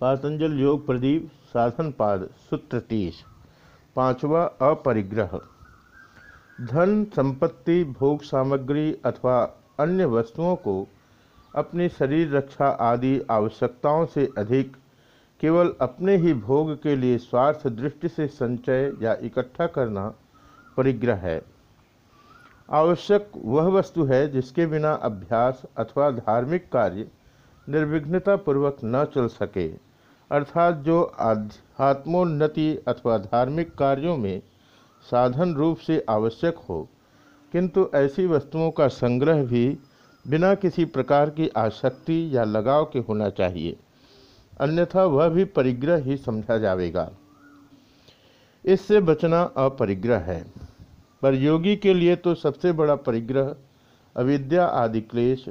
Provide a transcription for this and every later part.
पातंजल योग प्रदीप, साधन पाद, सूत्र तीस। पांचवा, अपरिग्रह। धन, संपत्ति, भोग सामग्री अथवा अन्य वस्तुओं को अपनी शरीर रक्षा आदि आवश्यकताओं से अधिक, केवल अपने ही भोग के लिए स्वार्थ दृष्टि से संचय या इकट्ठा करना परिग्रह है। आवश्यक वह वस्तु है जिसके बिना अभ्यास अथवा धार्मिक कार्य निर्विघ्नता पूर्वक न चल सके। अर्थात जो आध्यात्मोन्नति अथवा धार्मिक कार्यों में साधन रूप से आवश्यक हो, किंतु ऐसी वस्तुओं का संग्रह भी बिना किसी प्रकार की आसक्ति या लगाव के होना चाहिए। अन्यथा वह भी परिग्रह ही समझा जाएगा। इससे बचना अपरिग्रह है। पर योगी के लिए तो सबसे बड़ा परिग्रह अविद्या आदि क्लेश,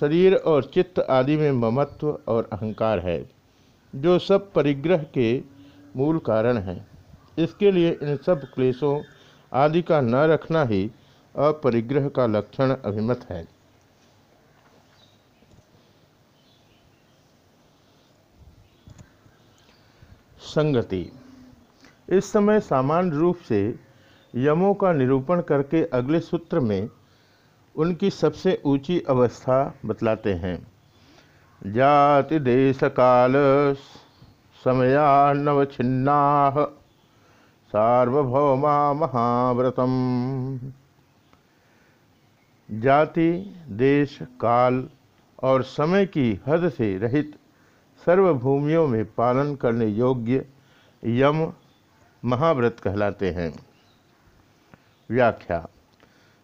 शरीर और चित्त आदि में ममत्व और अहंकार है। जो सब परिग्रह के मूल कारण हैं। इसके लिए इन सब क्लेशों आदि का न रखना ही अपरिग्रह का लक्षण अभिमत है। संगति। इस समय सामान्य रूप से यमों का निरूपण करके अगले सूत्र में उनकी सबसे ऊँची अवस्था बतलाते हैं। जाति देश काल समयान्नवच्छिन्ना सार्वभौमा महाव्रतम। जाति देश काल और समय की हद से रहित सर्वभूमियों में पालन करने योग्य यम महाव्रत कहलाते हैं। व्याख्या,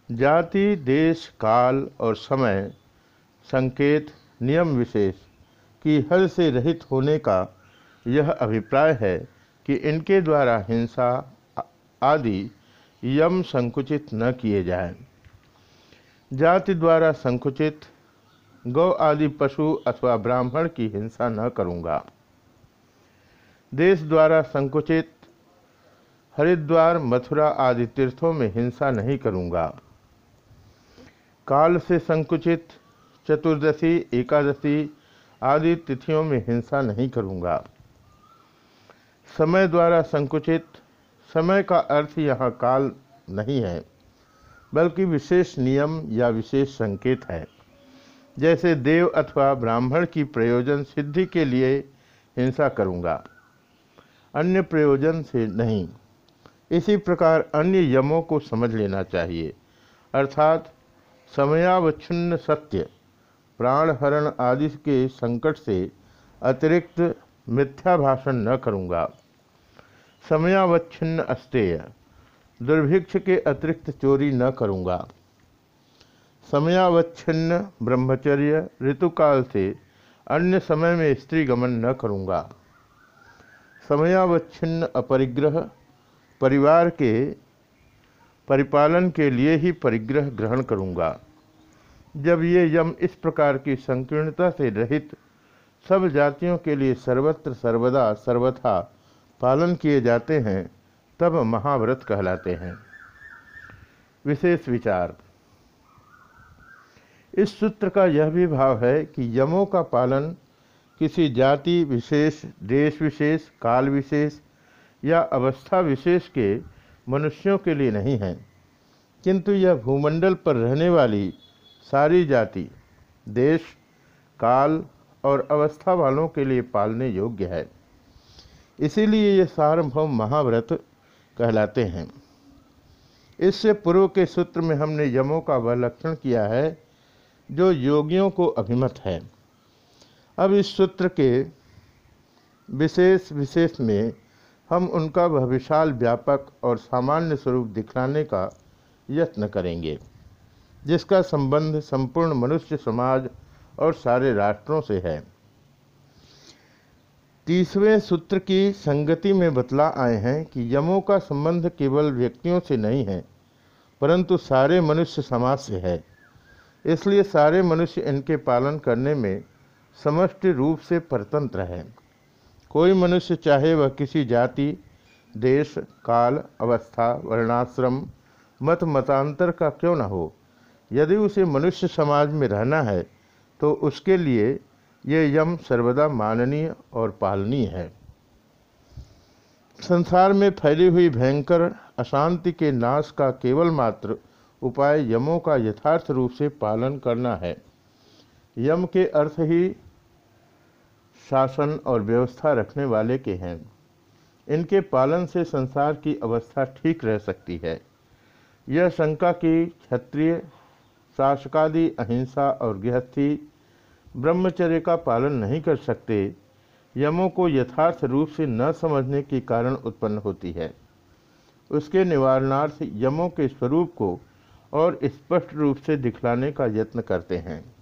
जाति देश काल और समय संकेत नियम विशेष की हल से रहित होने का यह अभिप्राय है कि इनके द्वारा हिंसा आदि यम संकुचित न किए जाए। जाति द्वारा संकुचित, गौ आदि पशु अथवा ब्राह्मण की हिंसा न करूँगा। देश द्वारा संकुचित, हरिद्वार, मथुरा आदि तीर्थों में हिंसा नहीं करूँगा। काल से संकुचित चतुर्दशी, एकादशी आदि तिथियों में हिंसा नहीं करूँगा। समय द्वारा संकुचित, समय का अर्थ यहाँ काल नहीं है, बल्कि विशेष नियम या विशेष संकेत है। जैसे देव अथवा ब्राह्मण की प्रयोजन सिद्धि के लिए हिंसा करूँगा, अन्य प्रयोजन से नहीं। इसी प्रकार अन्य यमों को समझ लेना चाहिए, अर्थात समयावच्छिन्न सत्य। प्राणहरण आदि के संकट से अतिरिक्त मिथ्या भाषण न करूँगा। समयावच्छिन्न अस्तेय, दुर्भिक्ष के अतिरिक्त चोरी न करूँगा। समयावच्छिन्न ब्रह्मचर्य, ऋतुकाल से अन्य समय में स्त्री गमन न करूँगा। समयावच्छिन्न अपरिग्रह, परिवार के परिपालन के लिए ही परिग्रह ग्रहण करूँगा। जब ये यम इस प्रकार की संकीर्णता से रहित सब जातियों के लिए सर्वत्र सर्वदा सर्वथा पालन किए जाते हैं, तब महाव्रत कहलाते हैं। विशेष विचार। इस सूत्र का यह भी भाव है कि यमों का पालन किसी जाति विशेष, देश विशेष, काल विशेष या अवस्था विशेष के मनुष्यों के लिए नहीं है, किंतु यह भूमंडल पर रहने वाली सारी जाति, देश, काल और अवस्था वालों के लिए पालने योग्य है। इसीलिए ये सार्वभौम महाव्रत कहलाते हैं। इससे पूर्व के सूत्र में हमने यमों का वह लक्षण किया है, जो योगियों को अभिमत है। अब इस सूत्र के विशेष विशेष में हम उनका वह विशाल व्यापक और सामान्य स्वरूप दिखलाने का यत्न करेंगे। जिसका संबंध संपूर्ण मनुष्य समाज और सारे राष्ट्रों से है। तीसवें सूत्र की संगति में बतला आए हैं कि यमों का संबंध केवल व्यक्तियों से नहीं है, परंतु सारे मनुष्य समाज से है। इसलिए सारे मनुष्य इनके पालन करने में समष्टि रूप से परतंत्र है। कोई मनुष्य चाहे वह किसी जाति, देश, काल, अवस्था, वर्णाश्रम, मत, मतांतर का क्यों न हो यदि उसे मनुष्य समाज में रहना है तो उसके लिए ये यम सर्वदा माननीय और पालनीय है। संसार में फैली हुई भयंकर अशांति के नाश का केवल मात्र उपाय यमों का यथार्थ रूप से पालन करना है। यम के अर्थ ही शासन और व्यवस्था रखने वाले के हैं। इनके पालन से संसार की अवस्था ठीक रह सकती है। यह शंका की क्षत्रिय शासकादि अहिंसा और गृहस्थी ब्रह्मचर्य का पालन नहीं कर सकते, यमों को यथार्थ रूप से न समझने के कारण उत्पन्न होती है। उसके निवारणार्थ यमों के स्वरूप को और स्पष्ट रूप से दिखलाने का यत्न करते हैं।